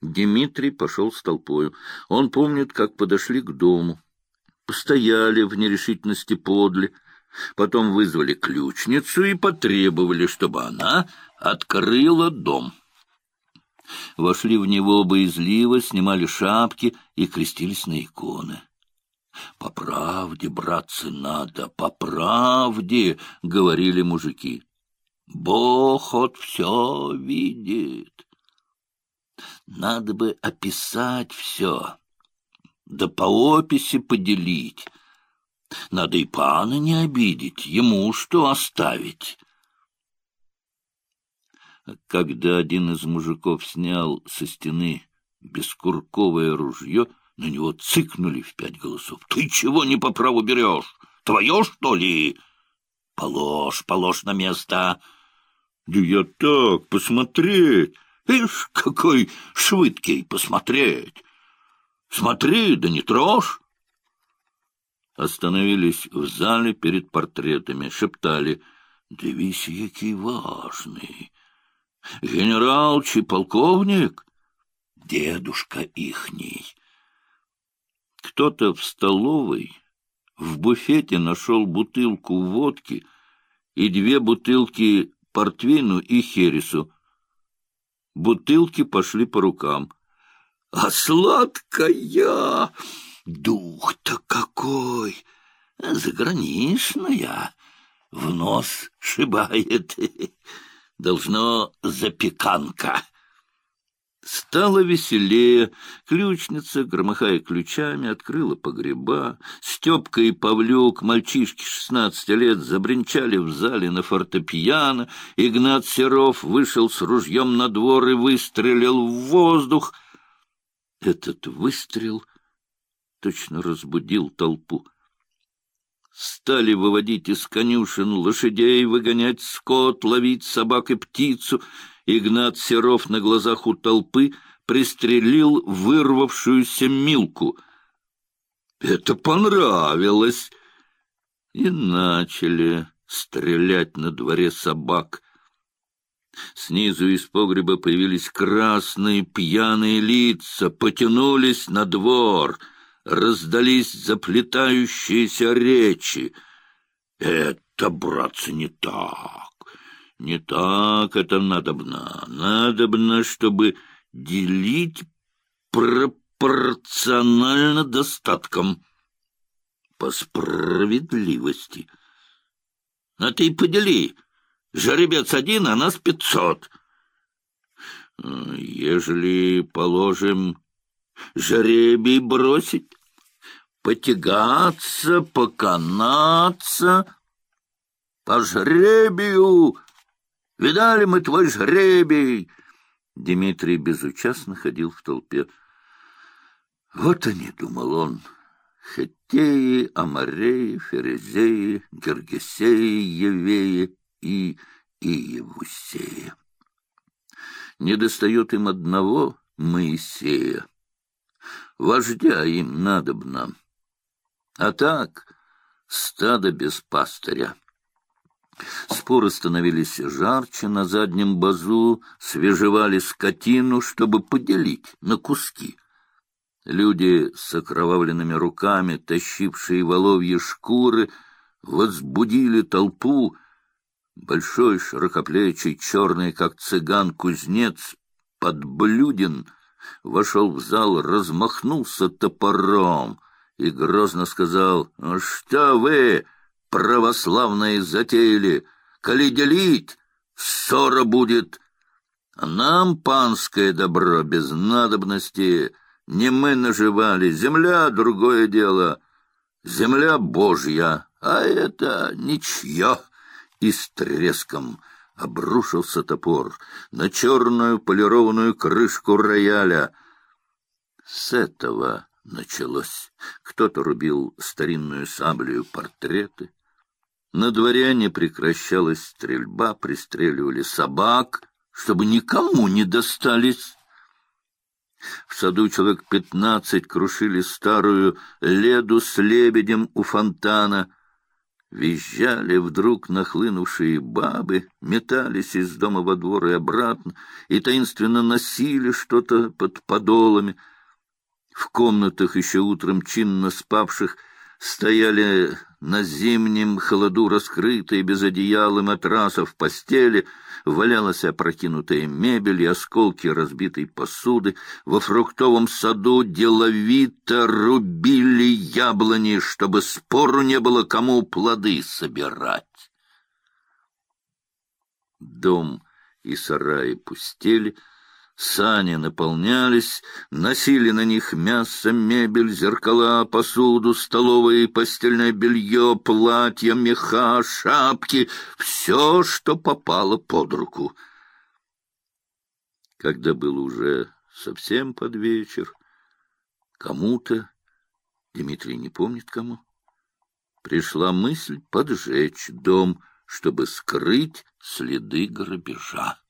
Дмитрий пошел с толпою. Он помнит, как подошли к дому. Постояли в нерешительности подле. Потом вызвали ключницу и потребовали, чтобы она открыла дом. Вошли в него боязливо, снимали шапки и крестились на иконы. «По правде, братцы, надо, по правде!» — говорили мужики. «Бог от все видит. Надо бы описать все, да по описи поделить. Надо и пана не обидеть, ему что оставить?» Когда один из мужиков снял со стены бескурковое ружье, на него цыкнули в пять голосов. — Ты чего не по праву берешь? Твое, что ли? — Положь, положь на место. — Да я так, посмотреть. Ишь, какой швыдкий посмотреть. Смотри, да не трожь. Остановились в зале перед портретами, шептали. — Дивись, який важный. Генерал чи полковник? Дедушка ихний. Кто-то в столовой в буфете нашел бутылку водки и две бутылки портвейну и хересу. Бутылки пошли по рукам. А сладкая! Дух-то какой! Заграничная! В нос шибает. Должно запеканка. Стало веселее. Ключница, громыхая ключами, открыла погреба. Степка и Павлюк, мальчишки шестнадцати лет, забринчали в зале на фортепиано. Игнат Серов вышел с ружьем на двор и выстрелил в воздух. Этот выстрел точно разбудил толпу. Стали выводить из конюшен лошадей, выгонять скот, ловить собак и птицу — Игнат Серов на глазах у толпы пристрелил вырвавшуюся Милку. Это понравилось. И начали стрелять на дворе собак. Снизу из погреба появились красные пьяные лица, потянулись на двор, раздались заплетающиеся речи. Это, братцы, не так. Не так это надобно. Надобно, чтобы делить пропорционально достаткам. По справедливости. А ты подели. Жеребец один, а нас пятьсот. Ежели, положим, жеребий бросить, потягаться, поканаться, по жребию Видали мы твой жребий!» Дмитрий безучастно ходил в толпе. «Вот они, — думал он, — Хеттеи, Амареи, Ферезеи, Гергесеи, Евеи и Иевусеи. Не достает им одного Моисея. Вождя им надобно. А так стадо без пастыря». Споры становились жарче, на заднем базу свежевали скотину, чтобы поделить на куски. Люди с окровавленными руками, тащившие воловьи шкуры, возбудили толпу. Большой, широкоплечий, черный, как цыган, кузнец, подблюден, вошел в зал, размахнулся топором и грозно сказал, «Что вы...» православные затеяли. Коли делить, ссора будет. А нам панское добро без надобности. Не мы наживали, земля — другое дело. Земля Божья, а это ничье. И с треском обрушился топор на черную полированную крышку рояля. С этого началось. Кто-то рубил старинную саблею портреты, на дворе не прекращалась стрельба, пристреливали собак, чтобы никому не достались. В саду человек пятнадцать крушили старую леду с лебедем у фонтана. Визжали вдруг нахлынувшие бабы, метались из дома во двор и обратно, и таинственно носили что-то под подолами. В комнатах еще утром чинно спавших стояли на зимнем холоду раскрытые без одеяла матрасов постели, валялась опрокинутая мебель и осколки разбитой посуды. Во фруктовом саду деловито рубили яблони, чтобы спору не было, кому плоды собирать. Дом и сараи пустели, Сани наполнялись, носили на них мясо, мебель, зеркала, посуду, столовое и постельное белье, платья, меха, шапки — все, что попало под руку. Когда был уже совсем под вечер, кому-то, Дмитрий не помнит кому, пришла мысль поджечь дом, чтобы скрыть следы грабежа.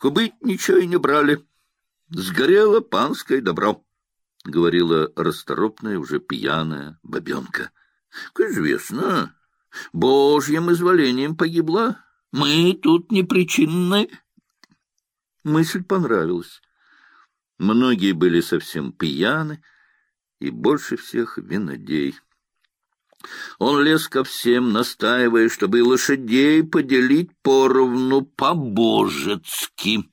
Кубыть ничего и не брали. Сгорело панское добро, — говорила расторопная, уже пьяная бабенка. — Известно, божьим изволением погибла. Мы тут не причинны. Мысль понравилась. Многие были совсем пьяны, и больше всех винодей. Он лез ко всем, настаивая, чтобы и лошадей поделить поровну по-божецки.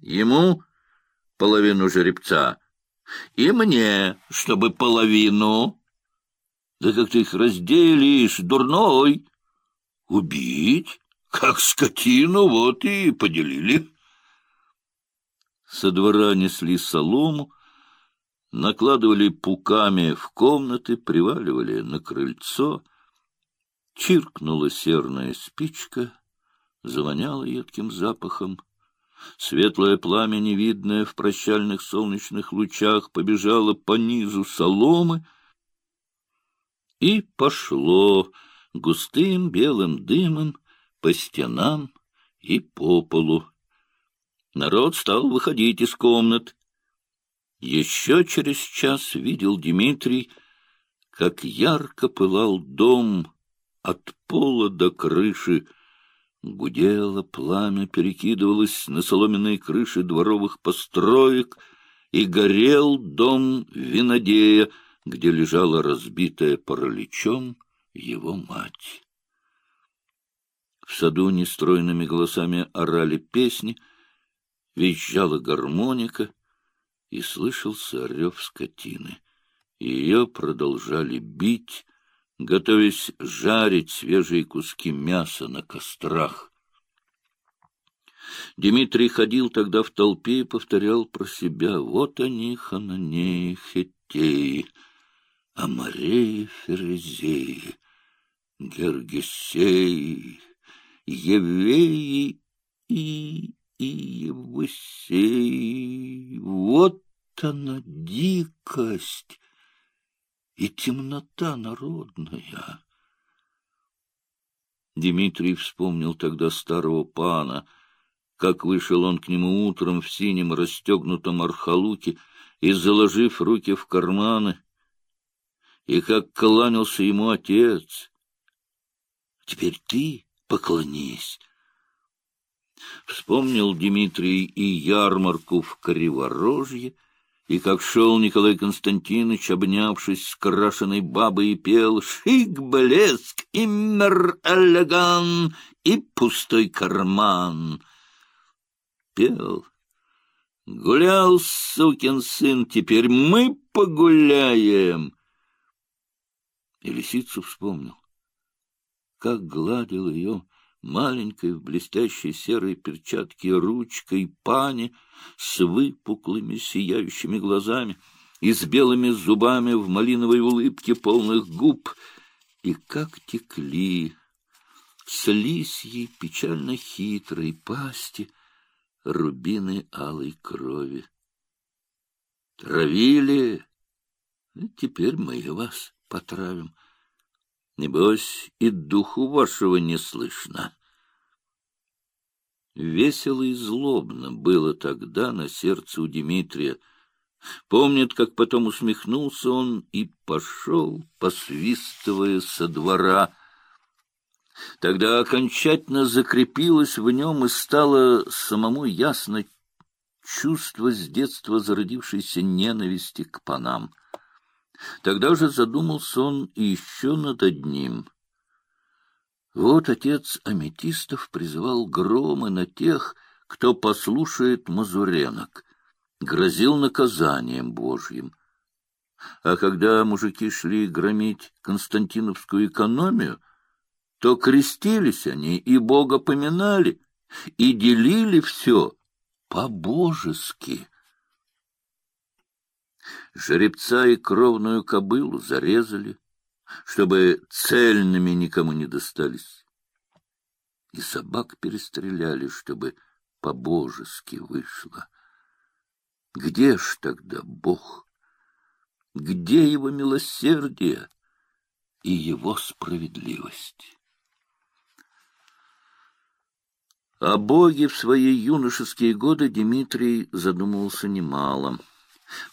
Ему половину жеребца, и мне, чтобы половину. Да как ты их разделишь, дурной? Убить? Как скотину, вот и поделили. Со двора несли солому, накладывали пуками в комнаты, приваливали на крыльцо. Чиркнула серная спичка, завоняла едким запахом. Светлое пламя, невидное в прощальных солнечных лучах, побежало по низу соломы и пошло густым белым дымом по стенам и по полу. Народ стал выходить из комнат. Еще через час видел Дмитрий, как ярко пылал дом от пола до крыши. Гудело пламя, перекидывалось на соломенные крыши дворовых построек, и горел дом винодея, где лежала разбитая параличом его мать. В саду нестройными голосами орали песни, визжала гармоника — и слышался рев скотины. Ее продолжали бить, готовясь жарить свежие куски мяса на кострах. Дмитрий ходил тогда в толпе и повторял про себя «Вот они, Хананеи, Хеттеи, Амареи, Ферезеи, Гергесеи, Евеи и и Евсей. Вот она дикость и темнота народная. Дмитрий вспомнил тогда старого пана, как вышел он к нему утром в синем расстегнутом архалуке и, заложив руки в карманы, и как кланялся ему отец. «Теперь ты поклонись» Вспомнил Дмитрий и ярмарку в Криворожье, и как шел Николай Константинович, обнявшись с крашеной бабой, и пел «Шик, блеск, иммер элеган» и «Пустой карман». Пел. Гулял, сукин сын, теперь мы погуляем. И лисицу вспомнил, как гладил ее маленькой в блестящей серой перчатке ручкой пани с выпуклыми сияющими глазами и с белыми зубами в малиновой улыбке полных губ, и как текли с лисьей печально хитрой пасти рубины алой крови. Травили, теперь мы вас потравим. Небось, и духу вашего не слышно. Весело и злобно было тогда на сердце у Дмитрия. Помнит, как потом усмехнулся он и пошел, посвистывая со двора. Тогда окончательно закрепилось в нем и стало самому ясно чувство с детства зародившейся ненависти к панам. Тогда же задумался он еще над одним. Вот отец Аметистов призывал громы на тех, кто послушает мазуренок, грозил наказанием Божьим. А когда мужики шли громить Константиновскую экономию, то крестились они и Бога поминали, и делили все по-божески. Жеребца и кровную кобылу зарезали, чтобы цельными никому не достались. И собак перестреляли, чтобы по-божески вышло. Где ж тогда Бог? Где его милосердие и его справедливость? О Боге в свои юношеские годы Дмитрий задумывался немало.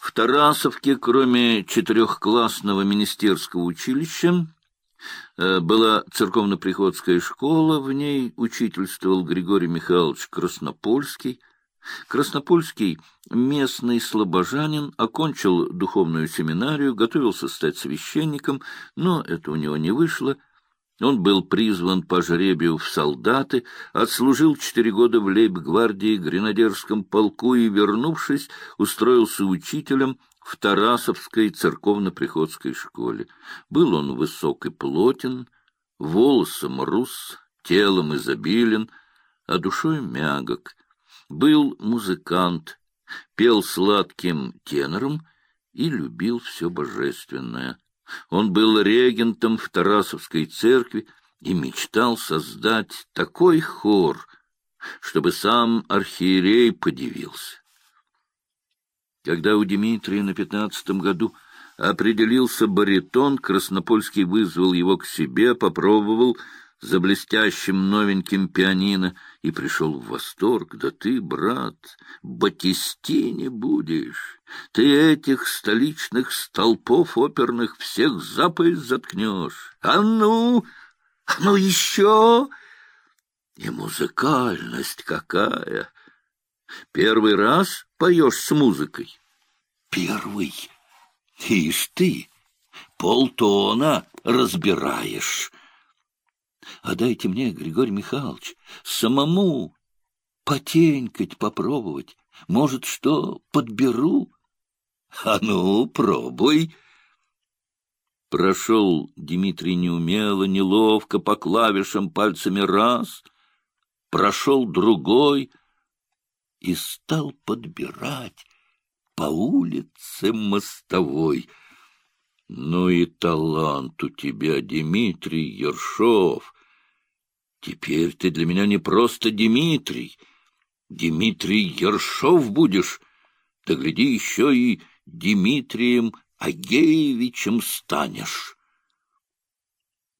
В Тарасовке, кроме четырехклассного министерского училища, э, была церковно-приходская школа, в ней учительствовал Григорий Михайлович Краснопольский. Краснопольский, местный слабожанин, окончил духовную семинарию, готовился стать священником, но это у него не вышло — он был призван по жребию в солдаты, отслужил четыре года в лейб-гвардии гренадерском полку и, вернувшись, устроился учителем в Тарасовской церковно-приходской школе. Был он высок и плотен, волосом рус, телом изобилен, а душой мягок. Был музыкант, пел сладким тенором и любил все божественное — он был регентом в Тарасовской церкви и мечтал создать такой хор, чтобы сам архиерей подивился. Когда у Дмитрия на пятнадцатом году определился баритон, Краснопольский вызвал его к себе, попробовал — за блестящим новеньким пианино и пришел в восторг. Да ты, брат, Батистини будешь. Ты этих столичных столпов оперных всех за пояс заткнешь. А ну, а ну еще! И музыкальность какая! Первый раз поешь с музыкой? Первый. Ишь ты, полтона разбираешь. А дайте мне, Григорий Михайлович, самому потенькать попробовать. Может, что подберу? А ну, пробуй. Прошел Дмитрий неумело, неловко, по клавишам пальцами раз, прошел другой и стал подбирать по улице мостовой — ну и талант у тебя, Дмитрий Ершов. Теперь ты для меня не просто Дмитрий. Дмитрий Ершов будешь. Да гляди, еще и Дмитрием Агеевичем станешь.